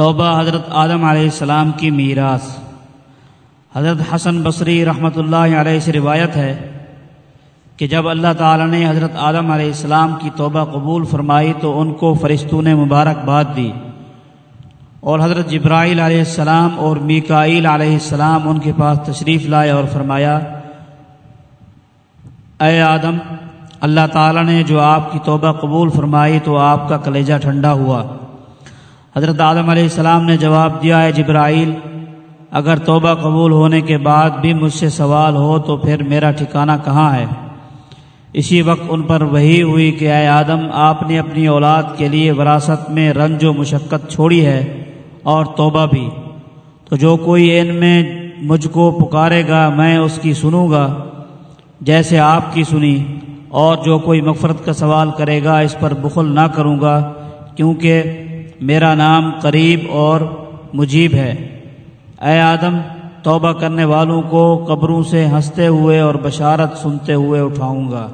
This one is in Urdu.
توبہ حضرت آدم علیہ السلام کی میراث۔ حضرت حسن بصری رحمۃ اللہ علیہ سے روایت ہے کہ جب اللہ تعالی نے حضرت آدم علیہ السلام کی توبہ قبول فرمائی تو ان کو فرشتوں نے مبارکباد دی۔ اور حضرت جبرائیل علیہ السلام اور میکائیل علیہ السلام ان کے پاس تشریف لائے اور فرمایا، اے آدم، اللہ تعالی نے جو آپ کی توبہ قبول فرمائی تو آپ کا کلیجہ ٹھنڈا ہوا۔ حضرت آدم علیہ السلام نے جواب دیا ہے جبرائیل، اگر توبہ قبول ہونے کے بعد بھی مجھ سے سوال ہو تو پھر میرا ٹھکانہ کہاں ہے؟ اسی وقت ان پر وہی ہوئی کہ، اے آدم، آپ نے اپنی اولاد کے لیے وراثت میں رنج و مشقت چھوڑی ہے اور توبہ بھی۔ تو جو کوئی ان میں مجھ کو پکارے گا، میں اس کی سنوں گا، جیسے آپ کی سنی۔ اور جو کوئی مغفرت کا سوال کرے گا، اس پر بخل نہ کروں گا، کیونکہ میرا نام قریب اور مجیب ہے۔ اے آدم، توبہ کرنے والوں کو قبروں سے ہنستے ہوئے اور بشارت سنتے ہوئے اٹھاؤں گا۔